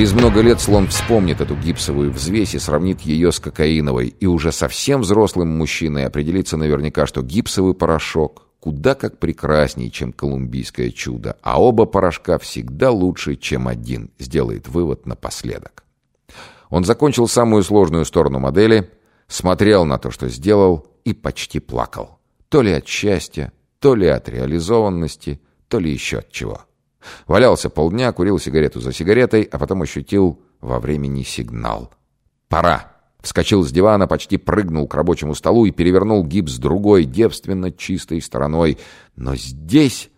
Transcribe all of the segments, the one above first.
Через много лет слон вспомнит эту гипсовую взвесь и сравнит ее с кокаиновой, и уже совсем взрослым мужчиной определится наверняка, что гипсовый порошок куда как прекраснее, чем колумбийское чудо, а оба порошка всегда лучше, чем один, сделает вывод напоследок. Он закончил самую сложную сторону модели, смотрел на то, что сделал, и почти плакал. То ли от счастья, то ли от реализованности, то ли еще от чего. Валялся полдня, курил сигарету за сигаретой, а потом ощутил во времени сигнал. «Пора!» Вскочил с дивана, почти прыгнул к рабочему столу и перевернул гипс другой, девственно чистой стороной. Но здесь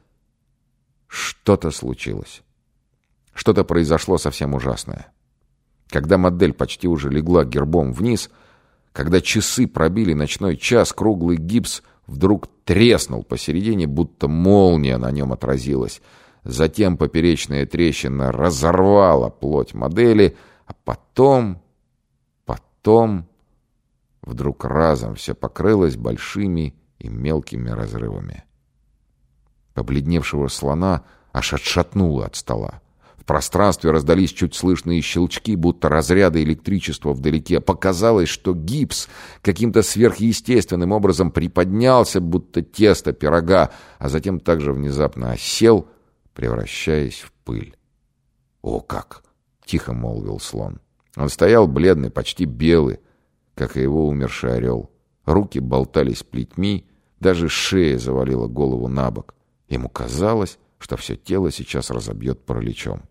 что-то случилось. Что-то произошло совсем ужасное. Когда модель почти уже легла гербом вниз, когда часы пробили ночной час, круглый гипс вдруг треснул посередине, будто молния на нем отразилась. Затем поперечная трещина разорвала плоть модели, а потом Потом вдруг разом все покрылось большими и мелкими разрывами. Побледневшего слона аж отшатнуло от стола. В пространстве раздались чуть слышные щелчки, будто разряды электричества вдалеке. Показалось, что гипс каким-то сверхъестественным образом приподнялся, будто тесто пирога, а затем также внезапно осел, превращаясь в пыль. «О как!» — тихо молвил слон. Он стоял бледный, почти белый, как и его умерший орел. Руки болтались плетьми, даже шея завалила голову на бок. Ему казалось, что все тело сейчас разобьет параличом.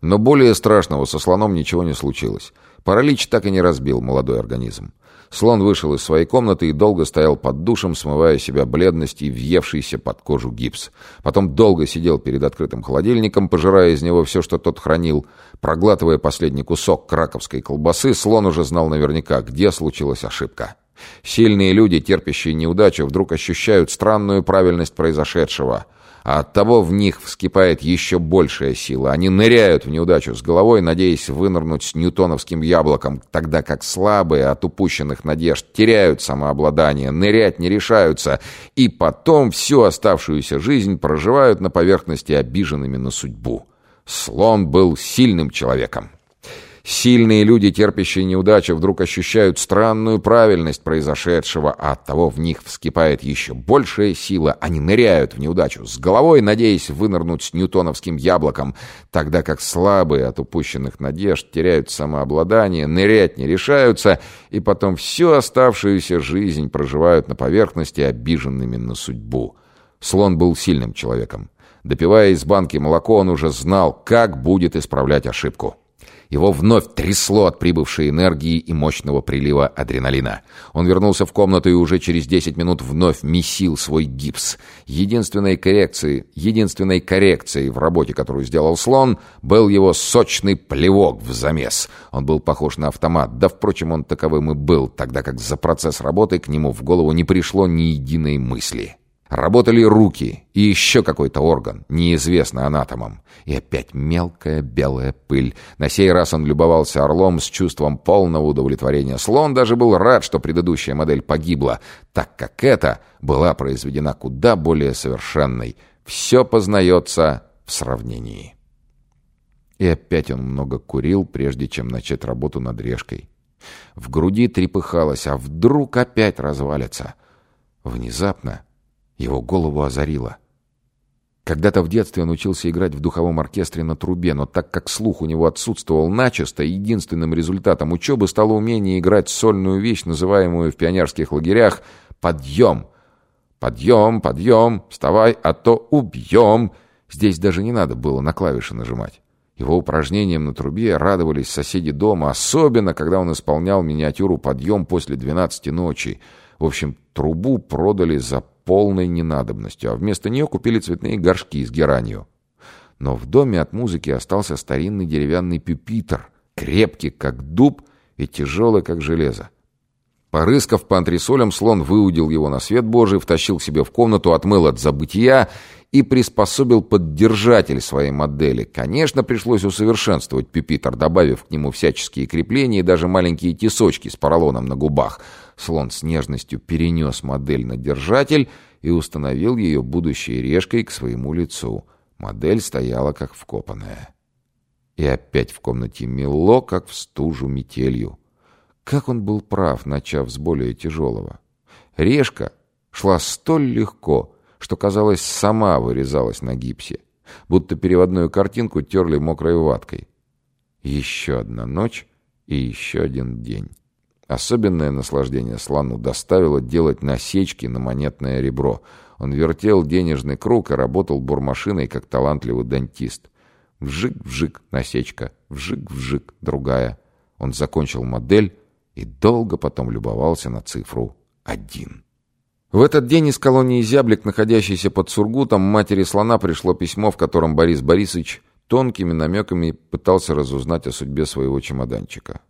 Но более страшного со слоном ничего не случилось. Паралич так и не разбил молодой организм. Слон вышел из своей комнаты и долго стоял под душем, смывая себя бледность и въевшийся под кожу гипс. Потом долго сидел перед открытым холодильником, пожирая из него все, что тот хранил. Проглатывая последний кусок краковской колбасы, слон уже знал наверняка, где случилась ошибка. Сильные люди, терпящие неудачу, вдруг ощущают странную правильность произошедшего – а оттого в них вскипает еще большая сила. Они ныряют в неудачу с головой, надеясь вынырнуть с ньютоновским яблоком, тогда как слабые от упущенных надежд теряют самообладание, нырять не решаются, и потом всю оставшуюся жизнь проживают на поверхности обиженными на судьбу. Слон был сильным человеком. Сильные люди, терпящие неудачу, вдруг ощущают странную правильность произошедшего, а от того в них вскипает еще большая сила. Они ныряют в неудачу с головой, надеясь вынырнуть с ньютоновским яблоком, тогда как слабые от упущенных надежд теряют самообладание, нырять не решаются, и потом всю оставшуюся жизнь проживают на поверхности, обиженными на судьбу. Слон был сильным человеком. Допивая из банки молоко, он уже знал, как будет исправлять ошибку. Его вновь трясло от прибывшей энергии и мощного прилива адреналина. Он вернулся в комнату и уже через 10 минут вновь месил свой гипс. Единственной коррекцией, единственной коррекцией в работе, которую сделал слон, был его сочный плевок в замес. Он был похож на автомат, да, впрочем, он таковым и был, тогда как за процесс работы к нему в голову не пришло ни единой мысли. Работали руки и еще какой-то орган, неизвестный анатомам. И опять мелкая белая пыль. На сей раз он любовался орлом с чувством полного удовлетворения. Слон даже был рад, что предыдущая модель погибла, так как эта была произведена куда более совершенной. Все познается в сравнении. И опять он много курил, прежде чем начать работу над решкой. В груди трепыхалось, а вдруг опять развалится. Внезапно его голову озарило. Когда-то в детстве он учился играть в духовом оркестре на трубе, но так как слух у него отсутствовал начисто, единственным результатом учебы стало умение играть сольную вещь, называемую в пионерских лагерях «подъем». «Подъем, подъем, вставай, а то убьем». Здесь даже не надо было на клавиши нажимать. Его упражнениям на трубе радовались соседи дома, особенно когда он исполнял миниатюру «Подъем после двенадцати ночи». В общем, трубу продали за полной ненадобностью, а вместо нее купили цветные горшки с геранью. Но в доме от музыки остался старинный деревянный пюпитр, крепкий, как дуб, и тяжелый, как железо. Порыскав по антресолям, слон выудил его на свет божий, втащил себе в комнату, отмыл от забытия и приспособил поддержатель своей модели. Конечно, пришлось усовершенствовать пюпитр, добавив к нему всяческие крепления и даже маленькие тесочки с поролоном на губах — Слон с нежностью перенес модель на держатель и установил ее будущей решкой к своему лицу. Модель стояла как вкопанная. И опять в комнате мело, как в стужу метелью. Как он был прав, начав с более тяжелого. Решка шла столь легко, что, казалось, сама вырезалась на гипсе, будто переводную картинку терли мокрой ваткой. Еще одна ночь и еще один день. Особенное наслаждение слону доставило делать насечки на монетное ребро. Он вертел денежный круг и работал бурмашиной, как талантливый дантист. Вжик-вжик, насечка, вжик-вжик, другая. Он закончил модель и долго потом любовался на цифру один. В этот день из колонии Зяблик, находящейся под Сургутом, матери слона пришло письмо, в котором Борис Борисович тонкими намеками пытался разузнать о судьбе своего чемоданчика.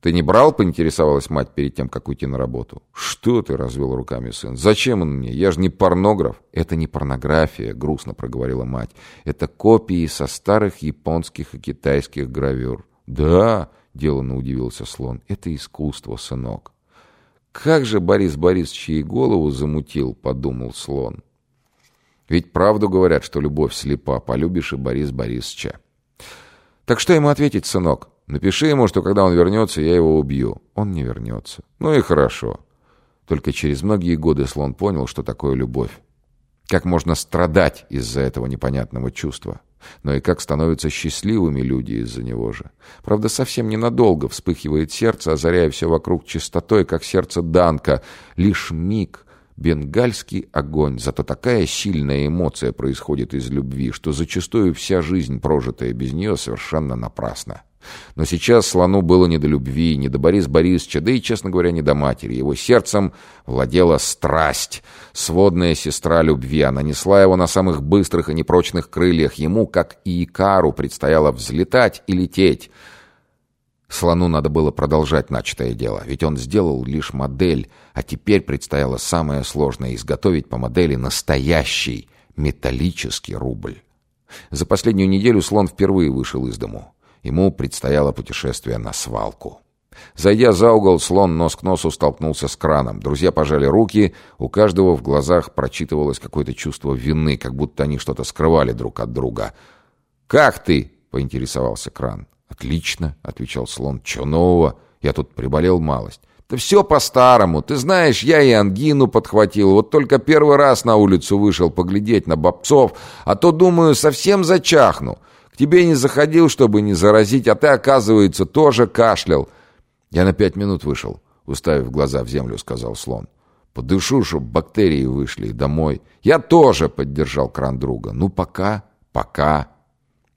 «Ты не брал?» — поинтересовалась мать перед тем, как уйти на работу. «Что ты?» — развел руками сын. «Зачем он мне? Я же не порнограф». «Это не порнография», — грустно проговорила мать. «Это копии со старых японских и китайских гравюр». «Да», — деланно удивился слон, — «это искусство, сынок». «Как же Борис Борисович ей голову замутил», — подумал слон. «Ведь правду говорят, что любовь слепа, полюбишь и Борис Борисовича». «Так что ему ответить, сынок? Напиши ему, что когда он вернется, я его убью». «Он не вернется». «Ну и хорошо». Только через многие годы слон понял, что такое любовь. Как можно страдать из-за этого непонятного чувства но и как становятся счастливыми люди из-за него же. Правда, совсем ненадолго вспыхивает сердце, озаряя все вокруг чистотой, как сердце Данка. Лишь миг — бенгальский огонь, зато такая сильная эмоция происходит из любви, что зачастую вся жизнь, прожитая без нее, совершенно напрасна. Но сейчас слону было не до любви, не до Бориса Борисовича, да и, честно говоря, не до матери. Его сердцем владела страсть, сводная сестра любви. Она несла его на самых быстрых и непрочных крыльях. Ему, как и Икару, предстояло взлетать и лететь. Слону надо было продолжать начатое дело, ведь он сделал лишь модель, а теперь предстояло самое сложное — изготовить по модели настоящий металлический рубль. За последнюю неделю слон впервые вышел из дому. Ему предстояло путешествие на свалку. Зайдя за угол, слон нос к носу столкнулся с краном. Друзья пожали руки, у каждого в глазах прочитывалось какое-то чувство вины, как будто они что-то скрывали друг от друга. «Как ты?» — поинтересовался кран. «Отлично», — отвечал слон. «Чё нового? Я тут приболел малость». «Да все по-старому. Ты знаешь, я и ангину подхватил. Вот только первый раз на улицу вышел поглядеть на бобцов, а то, думаю, совсем зачахну. К тебе не заходил, чтобы не заразить, а ты, оказывается, тоже кашлял. Я на пять минут вышел, уставив глаза в землю, сказал слон. Подышу, чтоб бактерии вышли домой. Я тоже поддержал кран друга. Ну, пока, пока.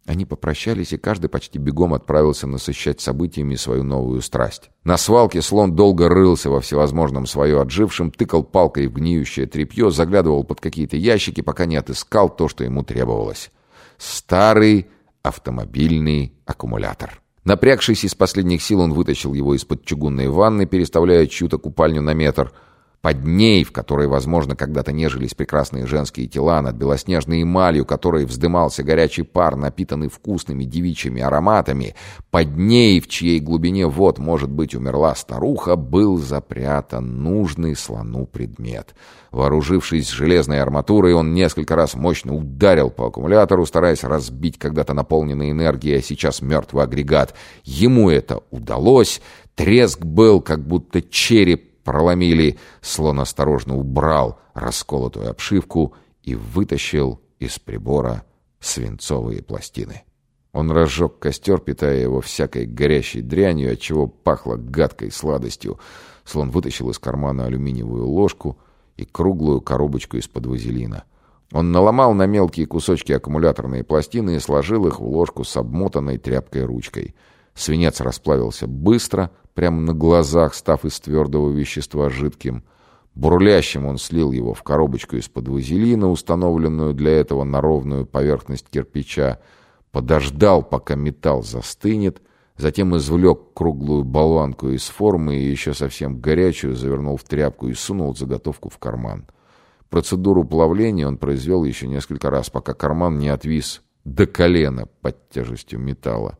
Они попрощались, и каждый почти бегом отправился насыщать событиями свою новую страсть. На свалке слон долго рылся во всевозможном свое отжившем, тыкал палкой в гниющее тряпье, заглядывал под какие-то ящики, пока не отыскал то, что ему требовалось. Старый автомобильный аккумулятор. Напрягшись из последних сил, он вытащил его из-под чугунной ванны, переставляя чью-то купальню на метр – под ней, в которой, возможно, когда-то нежились прекрасные женские тела, над белоснежной эмалью, которой вздымался горячий пар, напитанный вкусными девичьими ароматами, под ней, в чьей глубине вот, может быть, умерла старуха, был запрятан нужный слону предмет. Вооружившись железной арматурой, он несколько раз мощно ударил по аккумулятору, стараясь разбить когда-то наполненный энергией, а сейчас мертвый агрегат. Ему это удалось. Треск был, как будто череп проломили, слон осторожно убрал расколотую обшивку и вытащил из прибора свинцовые пластины. Он разжег костер, питая его всякой горящей дрянью, отчего пахло гадкой сладостью. Слон вытащил из кармана алюминиевую ложку и круглую коробочку из-под вазелина. Он наломал на мелкие кусочки аккумуляторные пластины и сложил их в ложку с обмотанной тряпкой ручкой. Свинец расплавился быстро, прямо на глазах, став из твердого вещества жидким. Бурлящим он слил его в коробочку из-под вазелина, установленную для этого на ровную поверхность кирпича, подождал, пока металл застынет, затем извлек круглую болванку из формы и еще совсем горячую завернул в тряпку и сунул заготовку в карман. Процедуру плавления он произвел еще несколько раз, пока карман не отвис до колена под тяжестью металла.